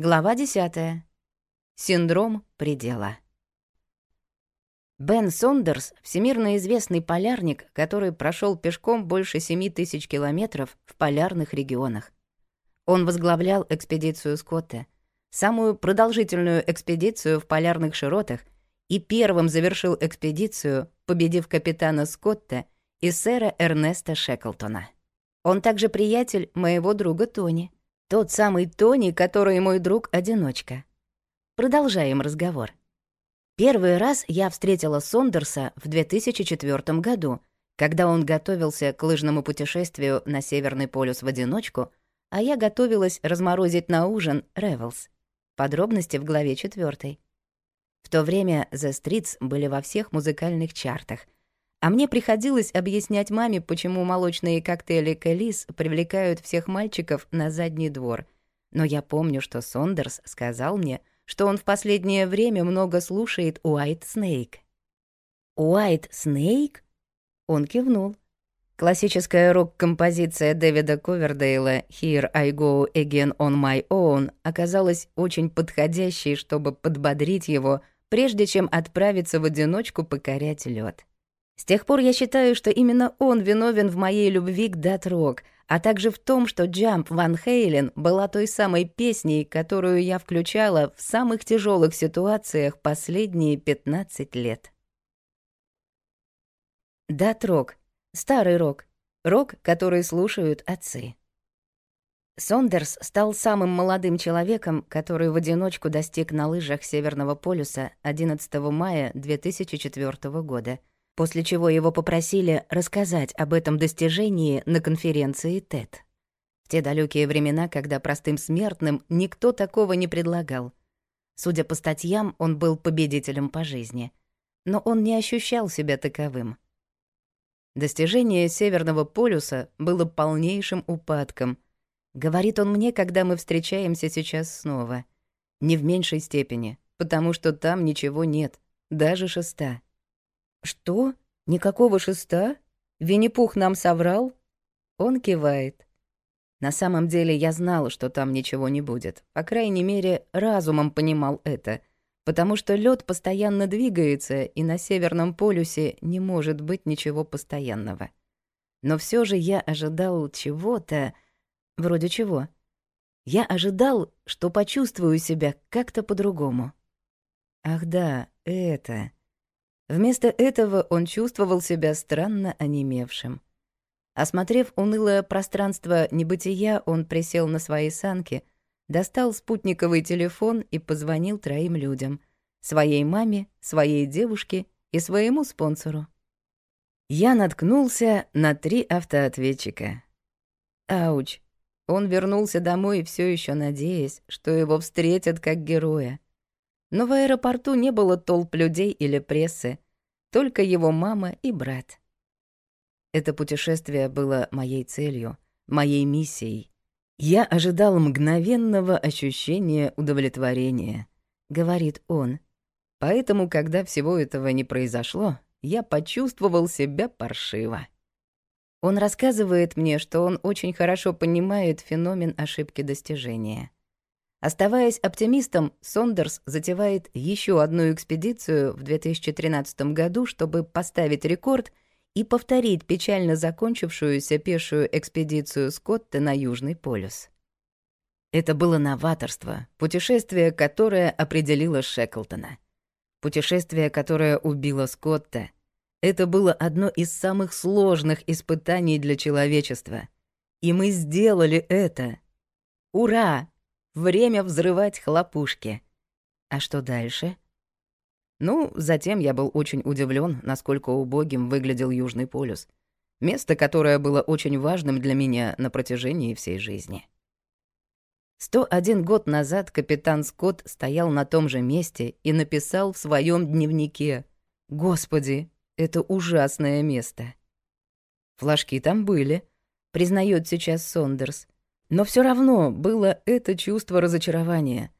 Глава 10. Синдром предела. Бен Сондерс — всемирно известный полярник, который прошел пешком больше 7 тысяч километров в полярных регионах. Он возглавлял экспедицию Скотта, самую продолжительную экспедицию в полярных широтах, и первым завершил экспедицию, победив капитана Скотта и сэра Эрнеста Шеклтона. Он также приятель моего друга Тони — тот самый Тони, который мой друг-одиночка. Продолжаем разговор. Первый раз я встретила Сондерса в 2004 году, когда он готовился к лыжному путешествию на Северный полюс в одиночку, а я готовилась разморозить на ужин Ревелс. Подробности в главе 4. В то время The Streets были во всех музыкальных чартах — а мне приходилось объяснять маме, почему молочные коктейли Калис привлекают всех мальчиков на задний двор. Но я помню, что Сондерс сказал мне, что он в последнее время много слушает Уайт Снейк. «Уайт Снейк?» Он кивнул. Классическая рок-композиция Дэвида Ковердейла «Here I go again on my own» оказалась очень подходящей, чтобы подбодрить его, прежде чем отправиться в одиночку покорять лед. С тех пор я считаю, что именно он виновен в моей любви к Датрок, а также в том, что «Jump Ван Хейлен» была той самой песней, которую я включала в самых тяжелых ситуациях последние 15 лет. Датрок. Старый рок. Рок, который слушают отцы. Сондерс стал самым молодым человеком, который в одиночку достиг на лыжах Северного полюса 11 мая 2004 года — после чего его попросили рассказать об этом достижении на конференции ТЭД. В те далекие времена, когда простым смертным никто такого не предлагал. Судя по статьям, он был победителем по жизни. Но он не ощущал себя таковым. Достижение Северного полюса было полнейшим упадком. Говорит он мне, когда мы встречаемся сейчас снова. Не в меньшей степени, потому что там ничего нет, даже шеста. «Что? Никакого шеста? винни нам соврал?» Он кивает. На самом деле я знал, что там ничего не будет. По крайней мере, разумом понимал это. Потому что лед постоянно двигается, и на Северном полюсе не может быть ничего постоянного. Но все же я ожидал чего-то... Вроде чего. Я ожидал, что почувствую себя как-то по-другому. Ах да, это... Вместо этого он чувствовал себя странно онемевшим. Осмотрев унылое пространство небытия, он присел на свои санки, достал спутниковый телефон и позвонил троим людям — своей маме, своей девушке и своему спонсору. Я наткнулся на три автоответчика. Ауч. Он вернулся домой, все еще надеясь, что его встретят как героя. Но в аэропорту не было толп людей или прессы, только его мама и брат. Это путешествие было моей целью, моей миссией. Я ожидал мгновенного ощущения удовлетворения, говорит он. Поэтому, когда всего этого не произошло, я почувствовал себя паршиво. Он рассказывает мне, что он очень хорошо понимает феномен ошибки достижения. Оставаясь оптимистом, Сондерс затевает еще одну экспедицию в 2013 году, чтобы поставить рекорд и повторить печально закончившуюся пешую экспедицию Скотта на Южный полюс. Это было новаторство, путешествие, которое определило Шеклтона. Путешествие, которое убило Скотта. Это было одно из самых сложных испытаний для человечества. И мы сделали это. Ура! Время взрывать хлопушки. А что дальше? Ну, затем я был очень удивлен, насколько убогим выглядел Южный полюс. Место, которое было очень важным для меня на протяжении всей жизни. 101 год назад капитан Скотт стоял на том же месте и написал в своем дневнике «Господи, это ужасное место». Флажки там были, признает сейчас Сондерс — но все равно было это чувство разочарования.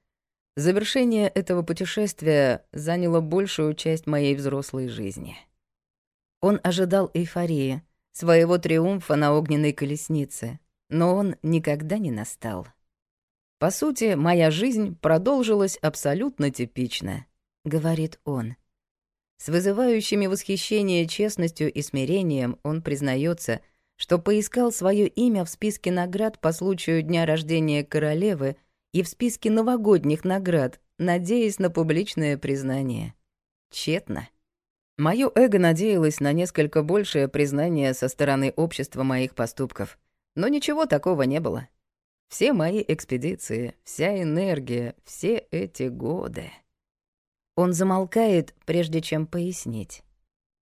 Завершение этого путешествия заняло большую часть моей взрослой жизни. Он ожидал эйфории, своего триумфа на огненной колеснице, но он никогда не настал. «По сути, моя жизнь продолжилась абсолютно типично», — говорит он. С вызывающими восхищение честностью и смирением он признается — что поискал свое имя в списке наград по случаю дня рождения королевы и в списке новогодних наград, надеясь на публичное признание. Тщетно. Моё эго надеялось на несколько большее признание со стороны общества моих поступков, но ничего такого не было. Все мои экспедиции, вся энергия, все эти годы. Он замолкает, прежде чем пояснить.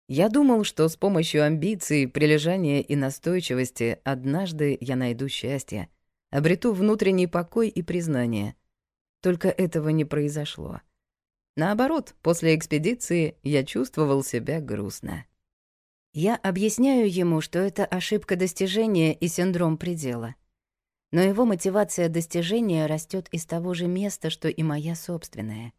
Я думал, что с помощью амбиций, прилежания и настойчивости однажды я найду счастье, обрету внутренний покой и признание. Только этого не произошло. Наоборот, после экспедиции я чувствовал себя грустно. Я объясняю ему, что это ошибка достижения и синдром предела. Но его мотивация достижения растет из того же места, что и моя собственная.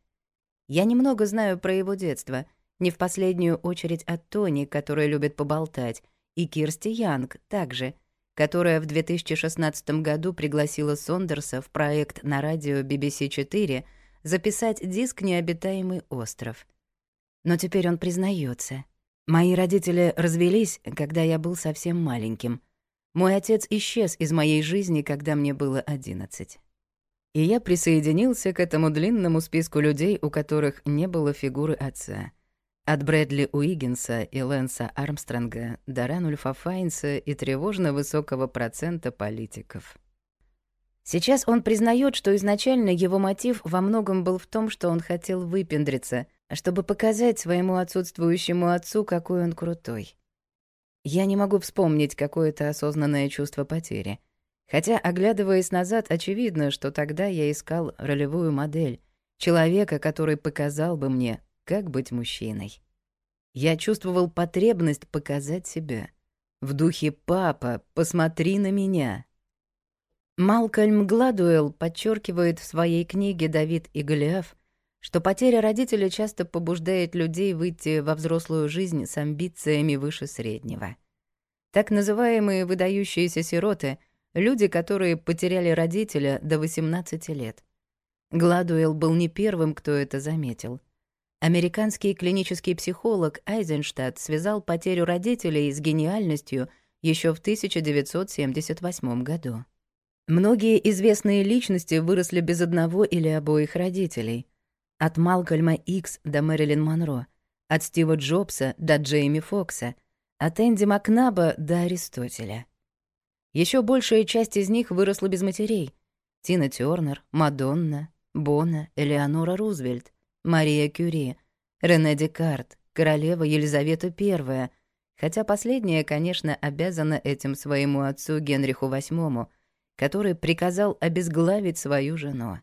Я немного знаю про его детство — не в последнюю очередь от Тони, которая любит поболтать, и Кирсти Янг также, которая в 2016 году пригласила Сондерса в проект на радио BBC 4 записать диск «Необитаемый остров». Но теперь он признается. «Мои родители развелись, когда я был совсем маленьким. Мой отец исчез из моей жизни, когда мне было 11 и я присоединился к этому длинному списку людей, у которых не было фигуры отца. От Брэдли Уиггинса и Лэнса Армстронга до Ранульфа Файнса и тревожно высокого процента политиков. Сейчас он признает, что изначально его мотив во многом был в том, что он хотел выпендриться, чтобы показать своему отсутствующему отцу, какой он крутой. Я не могу вспомнить какое-то осознанное чувство потери. Хотя, оглядываясь назад, очевидно, что тогда я искал ролевую модель, человека, который показал бы мне, как быть мужчиной. Я чувствовал потребность показать себя. В духе «папа, посмотри на меня». Малкольм Гладуэлл подчеркивает в своей книге «Давид и Голиаф», что потеря родителя часто побуждает людей выйти во взрослую жизнь с амбициями выше среднего. Так называемые выдающиеся сироты — люди, которые потеряли родителя до 18 лет. Гладуэлл был не первым, кто это заметил — Американский клинический психолог Айзенштадт связал потерю родителей с гениальностью еще в 1978 году. Многие известные личности выросли без одного или обоих родителей. От Малкольма Икс до Мэрилин Монро, от Стива Джобса до Джейми Фокса, от Энди Макнаба до Аристотеля. Еще большая часть из них выросла без матерей. Тина Тёрнер, Мадонна, Бона, Элеонора Рузвельт — Мария Кюри, Рене Декарт, королева Елизавета I, хотя последняя, конечно, обязана этим своему отцу Генриху VIII, который приказал обезглавить свою жену.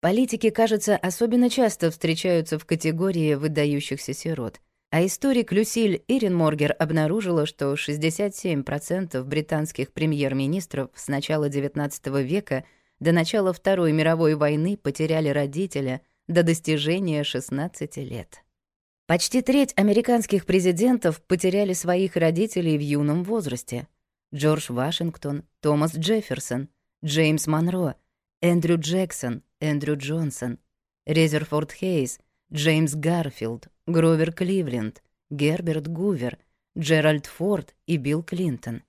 Политики, кажется, особенно часто встречаются в категории выдающихся сирот, а историк Люсиль Иренморгер обнаружила, что 67% британских премьер-министров с начала XIX века до начала Второй мировой войны потеряли родителя – до достижения 16 лет. Почти треть американских президентов потеряли своих родителей в юном возрасте. Джордж Вашингтон, Томас Джефферсон, Джеймс Монро, Эндрю Джексон, Эндрю Джонсон, Резерфорд Хейс, Джеймс Гарфилд, Гровер Кливленд, Герберт Гувер, Джеральд Форд и Билл Клинтон.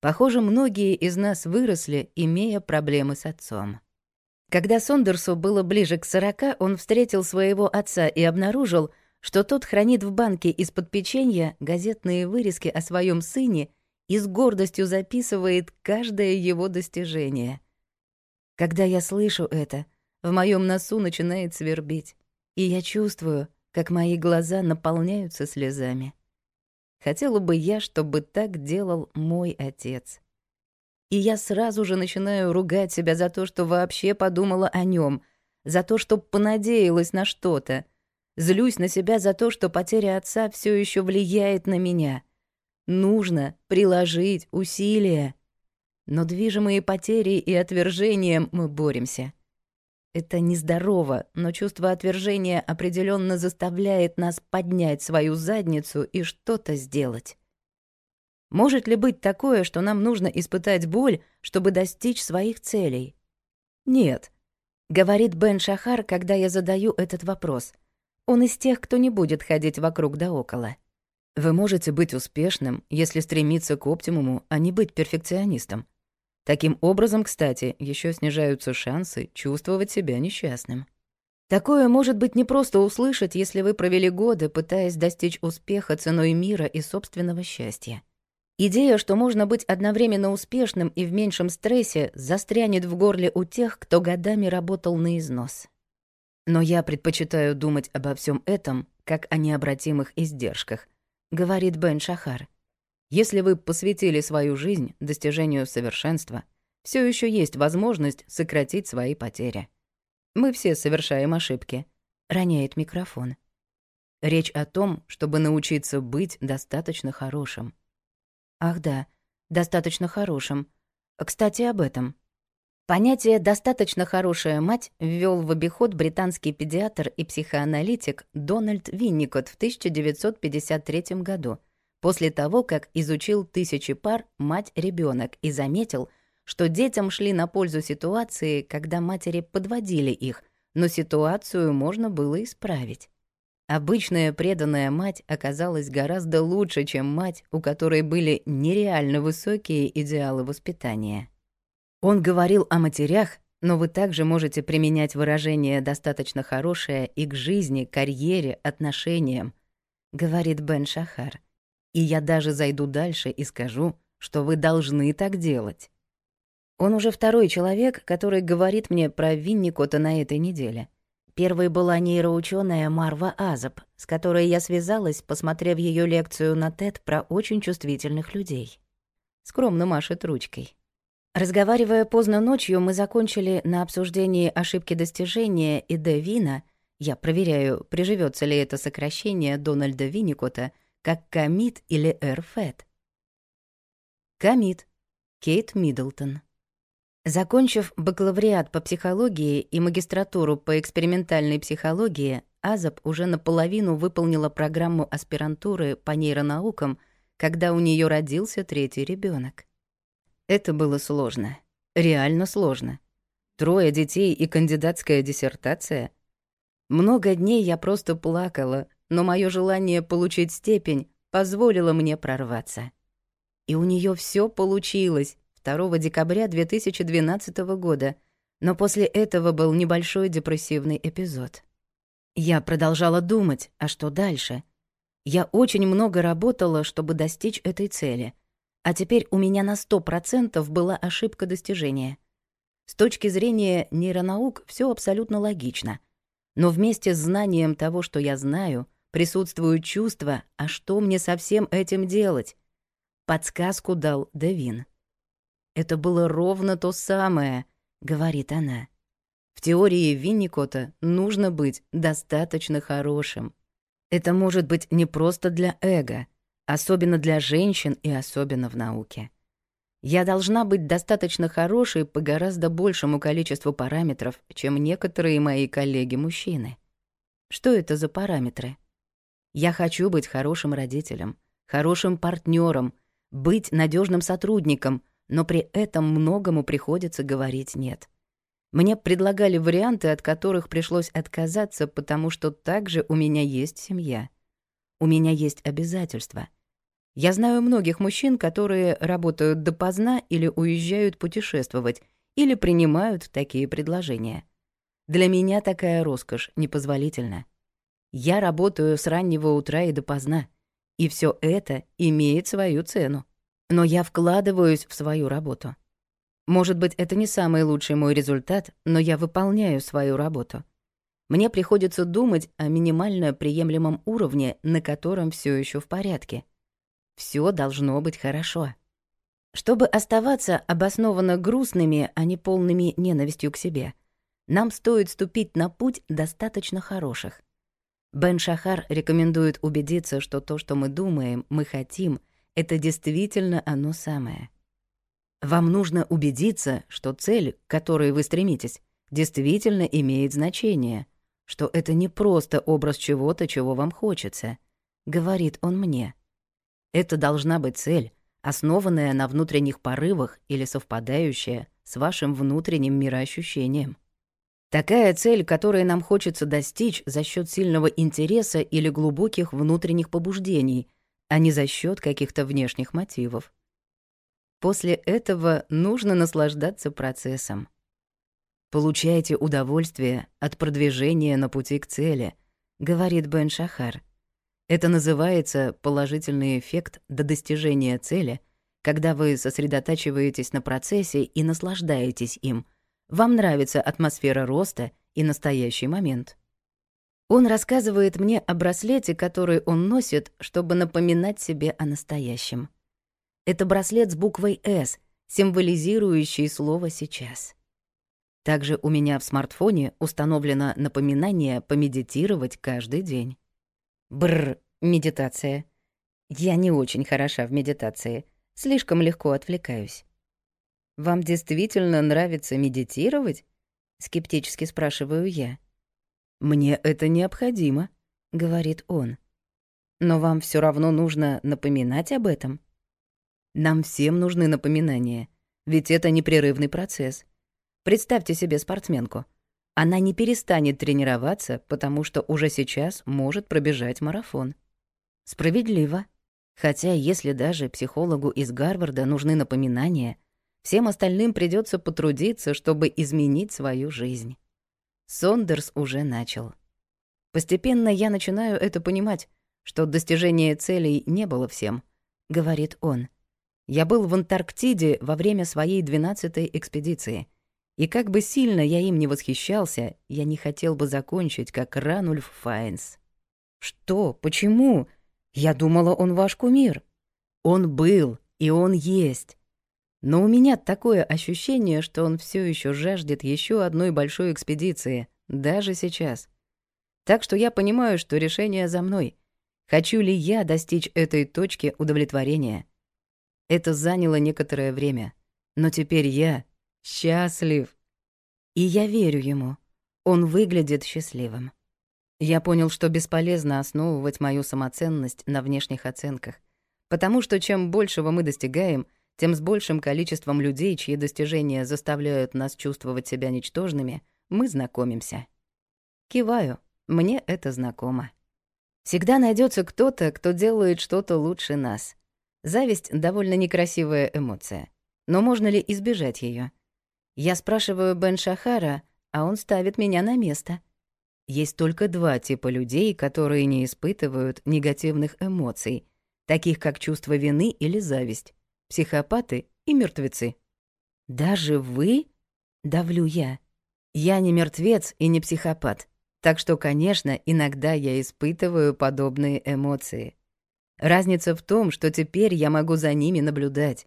Похоже, многие из нас выросли, имея проблемы с отцом. Когда Сондерсу было ближе к сорока, он встретил своего отца и обнаружил, что тот хранит в банке из-под печенья газетные вырезки о своем сыне и с гордостью записывает каждое его достижение. Когда я слышу это, в моем носу начинает свербить, и я чувствую, как мои глаза наполняются слезами. Хотела бы я, чтобы так делал мой отец. И я сразу же начинаю ругать себя за то, что вообще подумала о нем, за то, что понадеялась на что-то. Злюсь на себя за то, что потеря отца все еще влияет на меня. Нужно приложить усилия. Но движимые потерей и отвержением мы боремся. Это нездорово, но чувство отвержения определенно заставляет нас поднять свою задницу и что-то сделать. Может ли быть такое, что нам нужно испытать боль, чтобы достичь своих целей? Нет, говорит Бен Шахар, когда я задаю этот вопрос. Он из тех, кто не будет ходить вокруг да около. Вы можете быть успешным, если стремиться к оптимуму, а не быть перфекционистом. Таким образом, кстати, еще снижаются шансы чувствовать себя несчастным. Такое может быть не просто услышать, если вы провели годы, пытаясь достичь успеха ценой мира и собственного счастья. Идея, что можно быть одновременно успешным и в меньшем стрессе, застрянет в горле у тех, кто годами работал на износ. Но я предпочитаю думать обо всем этом, как о необратимых издержках, говорит Бен Шахар. Если вы посвятили свою жизнь достижению совершенства, все еще есть возможность сократить свои потери. Мы все совершаем ошибки, роняет микрофон. Речь о том, чтобы научиться быть достаточно хорошим — Ах да, достаточно хорошим. Кстати, об этом. Понятие «достаточно хорошая мать» ввёл в обиход британский педиатр и психоаналитик Дональд Винникот в 1953 году, после того, как изучил тысячи пар мать ребенок и заметил, что детям шли на пользу ситуации, когда матери подводили их, но ситуацию можно было исправить. Обычная преданная мать оказалась гораздо лучше, чем мать, у которой были нереально высокие идеалы воспитания. Он говорил о матерях, но вы также можете применять выражение «достаточно хорошее» и к жизни, карьере, отношениям, говорит Бен Шахар. И я даже зайду дальше и скажу, что вы должны так делать. Он уже второй человек, который говорит мне про Винникота на этой неделе — Первой была нейроученая Марва Азап, с которой я связалась, посмотрев ее лекцию на TED про очень чувствительных людей. Скромно машет ручкой. Разговаривая поздно ночью, мы закончили на обсуждении ошибки достижения и Д. Вина. Я проверяю, приживется ли это сокращение Дональда Винникота как Камит или Эрфет. Камит. Кейт Миддлтон. Закончив бакалавриат по психологии и магистратуру по экспериментальной психологии, Азаб уже наполовину выполнила программу аспирантуры по нейронаукам, когда у нее родился третий ребенок. Это было сложно. Реально сложно. Трое детей и кандидатская диссертация. Много дней я просто плакала, но мое желание получить степень позволило мне прорваться. И у нее все получилось, 2 декабря 2012 года, но после этого был небольшой депрессивный эпизод. Я продолжала думать, а что дальше? Я очень много работала, чтобы достичь этой цели. А теперь у меня на 100% была ошибка достижения. С точки зрения нейронаук все абсолютно логично. Но вместе с знанием того, что я знаю, присутствует чувство, а что мне со всем этим делать? Подсказку дал Девин. «Это было ровно то самое», — говорит она. «В теории Винникота нужно быть достаточно хорошим. Это может быть не просто для эго, особенно для женщин и особенно в науке. Я должна быть достаточно хорошей по гораздо большему количеству параметров, чем некоторые мои коллеги-мужчины. Что это за параметры? Я хочу быть хорошим родителем, хорошим партнером, быть надежным сотрудником — но при этом многому приходится говорить «нет». Мне предлагали варианты, от которых пришлось отказаться, потому что также у меня есть семья. У меня есть обязательства. Я знаю многих мужчин, которые работают допоздна или уезжают путешествовать, или принимают такие предложения. Для меня такая роскошь непозволительна. Я работаю с раннего утра и допоздна, и все это имеет свою цену но я вкладываюсь в свою работу. Может быть, это не самый лучший мой результат, но я выполняю свою работу. Мне приходится думать о минимально приемлемом уровне, на котором все еще в порядке. Все должно быть хорошо. Чтобы оставаться обоснованно грустными, а не полными ненавистью к себе, нам стоит ступить на путь достаточно хороших. Бен Шахар рекомендует убедиться, что то, что мы думаем, мы хотим — это действительно оно самое. Вам нужно убедиться, что цель, к которой вы стремитесь, действительно имеет значение, что это не просто образ чего-то, чего вам хочется, говорит он мне. Это должна быть цель, основанная на внутренних порывах или совпадающая с вашим внутренним мироощущением. Такая цель, которой нам хочется достичь за счет сильного интереса или глубоких внутренних побуждений – а не за счет каких-то внешних мотивов. После этого нужно наслаждаться процессом. «Получайте удовольствие от продвижения на пути к цели», — говорит Бен Шахар. Это называется положительный эффект до достижения цели, когда вы сосредотачиваетесь на процессе и наслаждаетесь им. Вам нравится атмосфера роста и настоящий момент. Он рассказывает мне о браслете, который он носит, чтобы напоминать себе о настоящем. Это браслет с буквой «С», символизирующий слово «сейчас». Также у меня в смартфоне установлено напоминание помедитировать каждый день. Бр, медитация. Я не очень хороша в медитации, слишком легко отвлекаюсь. Вам действительно нравится медитировать? Скептически спрашиваю я. «Мне это необходимо», — говорит он. «Но вам все равно нужно напоминать об этом». «Нам всем нужны напоминания, ведь это непрерывный процесс. Представьте себе спортсменку. Она не перестанет тренироваться, потому что уже сейчас может пробежать марафон». Справедливо. Хотя если даже психологу из Гарварда нужны напоминания, всем остальным придется потрудиться, чтобы изменить свою жизнь. Сондерс уже начал. Постепенно я начинаю это понимать, что достижение целей не было всем, говорит он. Я был в Антарктиде во время своей двенадцатой экспедиции. И как бы сильно я им не восхищался, я не хотел бы закончить, как Ранульф Файнс. «Что? Почему? Я думала, он ваш кумир». «Он был, и он есть. Но у меня такое ощущение, что он все еще жаждет еще одной большой экспедиции, даже сейчас. Так что я понимаю, что решение за мной. Хочу ли я достичь этой точки удовлетворения? Это заняло некоторое время. Но теперь я счастлив. И я верю ему. Он выглядит счастливым. Я понял, что бесполезно основывать мою самоценность на внешних оценках, потому что чем большего мы достигаем — тем с большим количеством людей, чьи достижения заставляют нас чувствовать себя ничтожными, мы знакомимся. Киваю, мне это знакомо. Всегда найдется кто-то, кто делает что-то лучше нас. Зависть — довольно некрасивая эмоция. Но можно ли избежать ее? Я спрашиваю Бен Шахара, а он ставит меня на место. Есть только два типа людей, которые не испытывают негативных эмоций, таких как чувство вины или зависть психопаты и мертвецы. «Даже вы?» — давлю я. «Я не мертвец и не психопат, так что, конечно, иногда я испытываю подобные эмоции. Разница в том, что теперь я могу за ними наблюдать.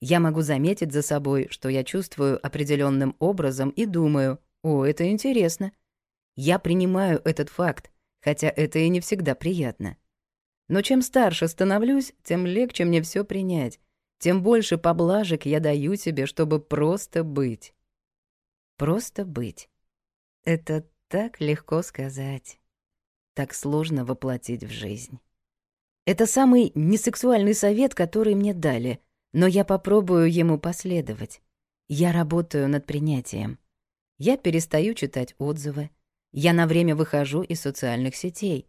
Я могу заметить за собой, что я чувствую определенным образом и думаю, «О, это интересно». Я принимаю этот факт, хотя это и не всегда приятно. Но чем старше становлюсь, тем легче мне все принять, тем больше поблажек я даю тебе, чтобы просто быть. Просто быть. Это так легко сказать, так сложно воплотить в жизнь. Это самый несексуальный совет, который мне дали, но я попробую ему последовать. Я работаю над принятием. Я перестаю читать отзывы. Я на время выхожу из социальных сетей.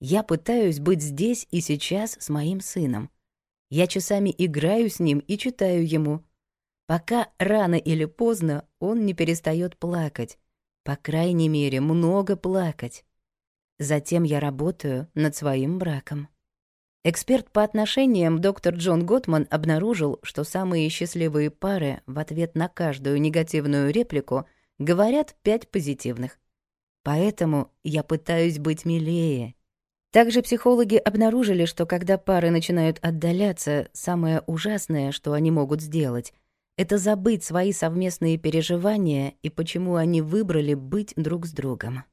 Я пытаюсь быть здесь и сейчас с моим сыном — я часами играю с ним и читаю ему, пока рано или поздно он не перестает плакать, по крайней мере, много плакать. Затем я работаю над своим браком. Эксперт по отношениям доктор Джон Готман обнаружил, что самые счастливые пары в ответ на каждую негативную реплику говорят пять позитивных. Поэтому я пытаюсь быть милее, также психологи обнаружили, что когда пары начинают отдаляться, самое ужасное, что они могут сделать, это забыть свои совместные переживания и почему они выбрали быть друг с другом.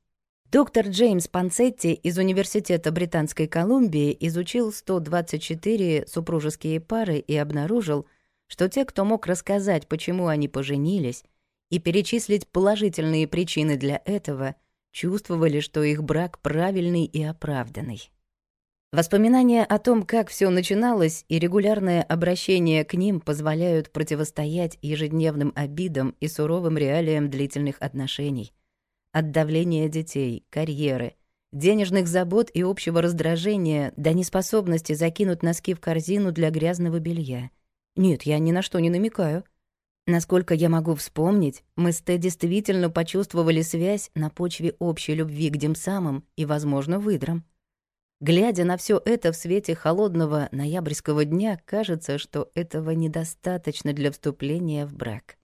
Доктор Джеймс Панцетти из Университета Британской Колумбии изучил 124 супружеские пары и обнаружил, что те, кто мог рассказать, почему они поженились, и перечислить положительные причины для этого – чувствовали, что их брак правильный и оправданный. Воспоминания о том, как все начиналось, и регулярное обращение к ним позволяют противостоять ежедневным обидам и суровым реалиям длительных отношений. От давления детей, карьеры, денежных забот и общего раздражения до неспособности закинуть носки в корзину для грязного белья. Нет, я ни на что не намекаю — Насколько я могу вспомнить, мы с Тэ действительно почувствовали связь на почве общей любви к демсамам и, возможно, выдрам. Глядя на все это в свете холодного ноябрьского дня, кажется, что этого недостаточно для вступления в брак.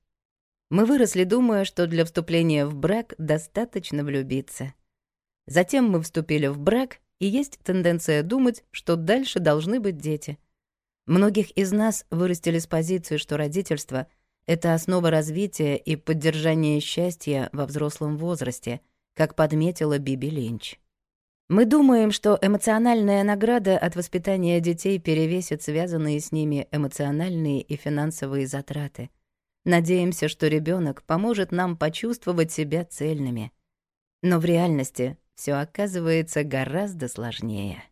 Мы выросли, думая, что для вступления в брак достаточно влюбиться. Затем мы вступили в брак, и есть тенденция думать, что дальше должны быть дети. Многих из нас вырастили с позиции, что родительство — это основа развития и поддержания счастья во взрослом возрасте, как подметила Биби Линч. Мы думаем, что эмоциональная награда от воспитания детей перевесит связанные с ними эмоциональные и финансовые затраты. Надеемся, что ребенок поможет нам почувствовать себя цельными. Но в реальности все оказывается гораздо сложнее.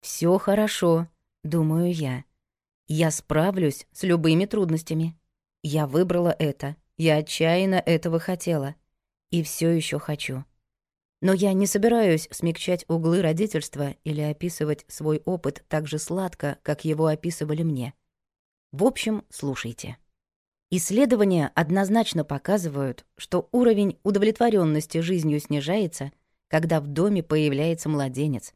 Все хорошо», — думаю я. «Я справлюсь с любыми трудностями». Я выбрала это. Я отчаянно этого хотела. И все еще хочу. Но я не собираюсь смягчать углы родительства или описывать свой опыт так же сладко, как его описывали мне. В общем, слушайте. Исследования однозначно показывают, что уровень удовлетворенности жизнью снижается, когда в доме появляется младенец.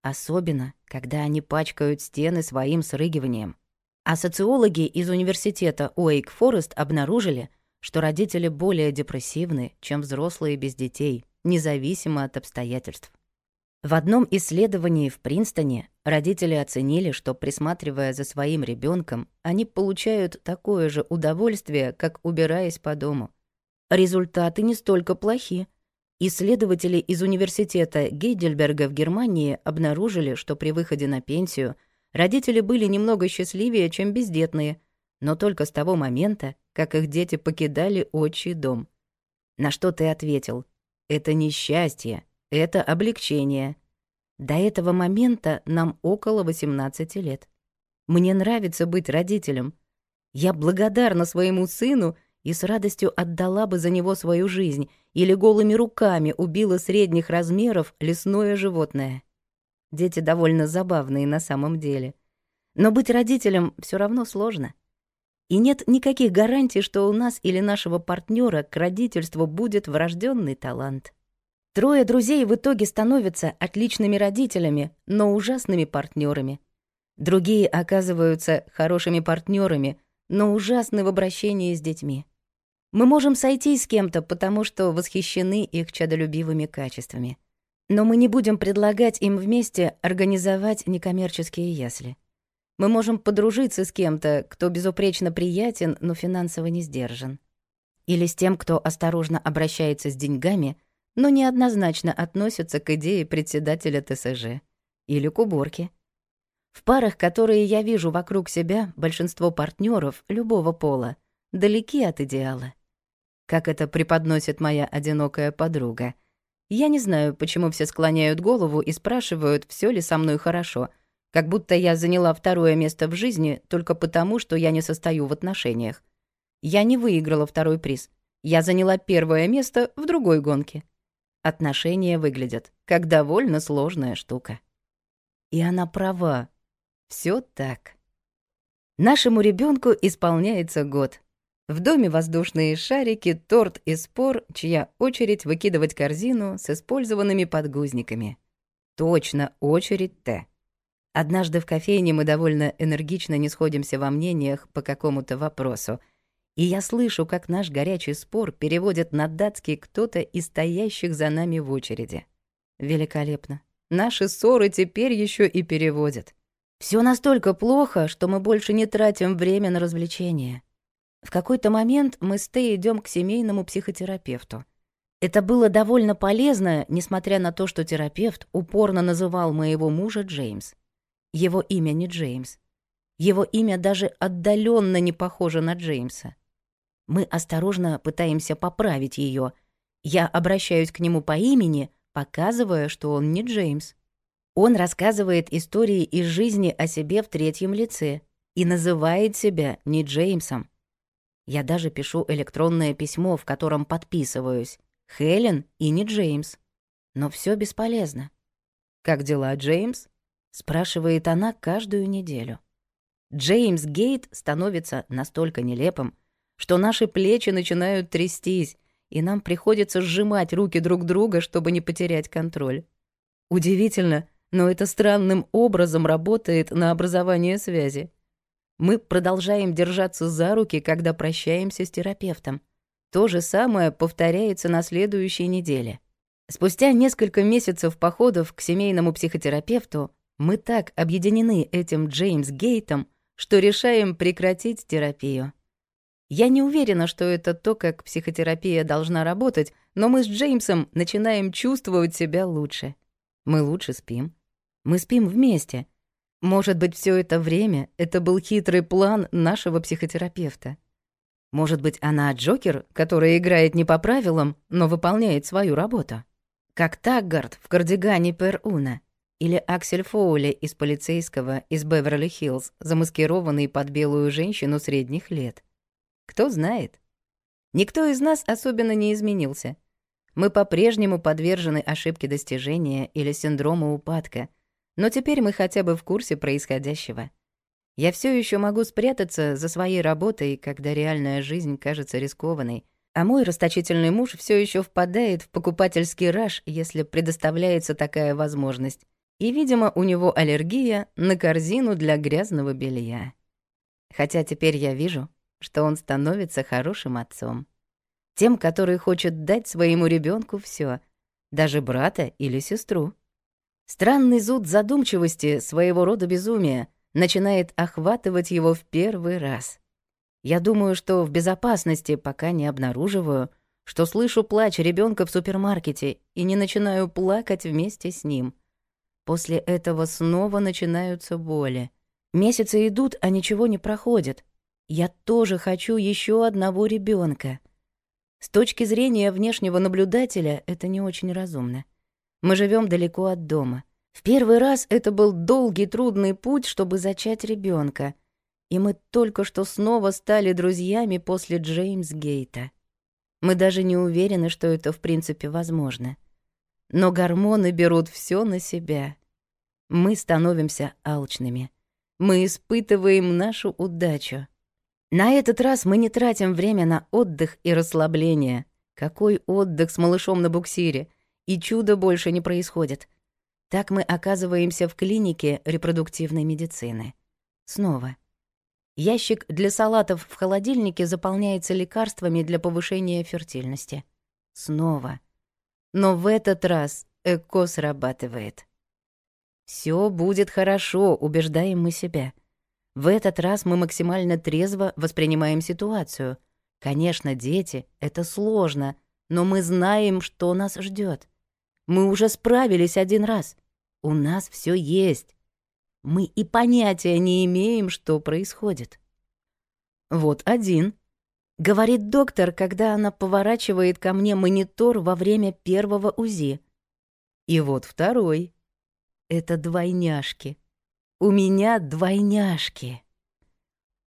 Особенно, когда они пачкают стены своим срыгиванием. А социологи из университета Уэйк Форест обнаружили, что родители более депрессивны, чем взрослые без детей, независимо от обстоятельств. В одном исследовании в Принстоне родители оценили, что присматривая за своим ребенком, они получают такое же удовольствие, как убираясь по дому. Результаты не столько плохи. Исследователи из университета Гейдельберга в Германии обнаружили, что при выходе на пенсию Родители были немного счастливее, чем бездетные, но только с того момента, как их дети покидали отчий дом. На что ты ответил? Это несчастье, это облегчение. До этого момента нам около 18 лет. Мне нравится быть родителем. Я благодарна своему сыну и с радостью отдала бы за него свою жизнь или голыми руками убила средних размеров лесное животное. Дети довольно забавные на самом деле. Но быть родителем все равно сложно. И нет никаких гарантий, что у нас или нашего партнера к родительству будет врожденный талант. Трое друзей в итоге становятся отличными родителями, но ужасными партнерами. Другие оказываются хорошими партнерами, но ужасны в обращении с детьми. Мы можем сойти с кем-то, потому что восхищены их чадолюбивыми качествами. Но мы не будем предлагать им вместе организовать некоммерческие ясли. Мы можем подружиться с кем-то, кто безупречно приятен, но финансово не сдержан. Или с тем, кто осторожно обращается с деньгами, но неоднозначно относится к идее председателя ТСЖ. Или к уборке. В парах, которые я вижу вокруг себя, большинство партнеров любого пола далеки от идеала. Как это преподносит моя одинокая подруга — я не знаю, почему все склоняют голову и спрашивают, все ли со мной хорошо. Как будто я заняла второе место в жизни только потому, что я не состою в отношениях. Я не выиграла второй приз. Я заняла первое место в другой гонке. Отношения выглядят как довольно сложная штука. И она права. Все так. Нашему ребенку исполняется год — в доме воздушные шарики, торт и спор, чья очередь выкидывать корзину с использованными подгузниками. Точно, очередь Т. Однажды в кофейне мы довольно энергично не сходимся во мнениях по какому-то вопросу. И я слышу, как наш горячий спор переводит на датский кто-то из стоящих за нами в очереди. Великолепно. Наши ссоры теперь еще и переводят. Все настолько плохо, что мы больше не тратим время на развлечения. В какой-то момент мы с Тей идем к семейному психотерапевту. Это было довольно полезно, несмотря на то, что терапевт упорно называл моего мужа Джеймс. Его имя не Джеймс. Его имя даже отдаленно не похоже на Джеймса. Мы осторожно пытаемся поправить ее. Я обращаюсь к нему по имени, показывая, что он не Джеймс. Он рассказывает истории из жизни о себе в третьем лице и называет себя не Джеймсом, я даже пишу электронное письмо, в котором подписываюсь. Хелен и не Джеймс. Но все бесполезно. «Как дела, Джеймс?» — спрашивает она каждую неделю. Джеймс Гейт становится настолько нелепым, что наши плечи начинают трястись, и нам приходится сжимать руки друг друга, чтобы не потерять контроль. Удивительно, но это странным образом работает на образование связи. Мы продолжаем держаться за руки, когда прощаемся с терапевтом. То же самое повторяется на следующей неделе. Спустя несколько месяцев походов к семейному психотерапевту мы так объединены этим Джеймс Гейтом, что решаем прекратить терапию. Я не уверена, что это то, как психотерапия должна работать, но мы с Джеймсом начинаем чувствовать себя лучше. Мы лучше спим. Мы спим вместе — может быть, все это время это был хитрый план нашего психотерапевта. Может быть, она Джокер, которая играет не по правилам, но выполняет свою работу. Как Таггард в кардигане Пер Уна или Аксель Фоули из полицейского из Беверли-Хиллз, замаскированный под белую женщину средних лет. Кто знает? Никто из нас особенно не изменился. Мы по-прежнему подвержены ошибке достижения или синдрому упадка, но теперь мы хотя бы в курсе происходящего. Я все еще могу спрятаться за своей работой, когда реальная жизнь кажется рискованной, а мой расточительный муж все еще впадает в покупательский раж, если предоставляется такая возможность. И, видимо, у него аллергия на корзину для грязного белья. Хотя теперь я вижу, что он становится хорошим отцом. Тем, который хочет дать своему ребенку все, даже брата или сестру. Странный зуд задумчивости, своего рода безумия, начинает охватывать его в первый раз. Я думаю, что в безопасности, пока не обнаруживаю, что слышу плач ребенка в супермаркете и не начинаю плакать вместе с ним. После этого снова начинаются боли. Месяцы идут, а ничего не проходит. Я тоже хочу еще одного ребенка. С точки зрения внешнего наблюдателя это не очень разумно. Мы живем далеко от дома. В первый раз это был долгий трудный путь, чтобы зачать ребенка. И мы только что снова стали друзьями после Джеймс Гейта. Мы даже не уверены, что это в принципе возможно. Но гормоны берут все на себя. Мы становимся алчными. Мы испытываем нашу удачу. На этот раз мы не тратим время на отдых и расслабление. Какой отдых с малышом на буксире? и чуда больше не происходит. Так мы оказываемся в клинике репродуктивной медицины. Снова. Ящик для салатов в холодильнике заполняется лекарствами для повышения фертильности. Снова. Но в этот раз ЭКО срабатывает. Все будет хорошо», — убеждаем мы себя. В этот раз мы максимально трезво воспринимаем ситуацию. Конечно, дети — это сложно, но мы знаем, что нас ждет. Мы уже справились один раз. У нас все есть. Мы и понятия не имеем, что происходит. Вот один. Говорит доктор, когда она поворачивает ко мне монитор во время первого УЗИ. И вот второй. Это двойняшки. У меня двойняшки.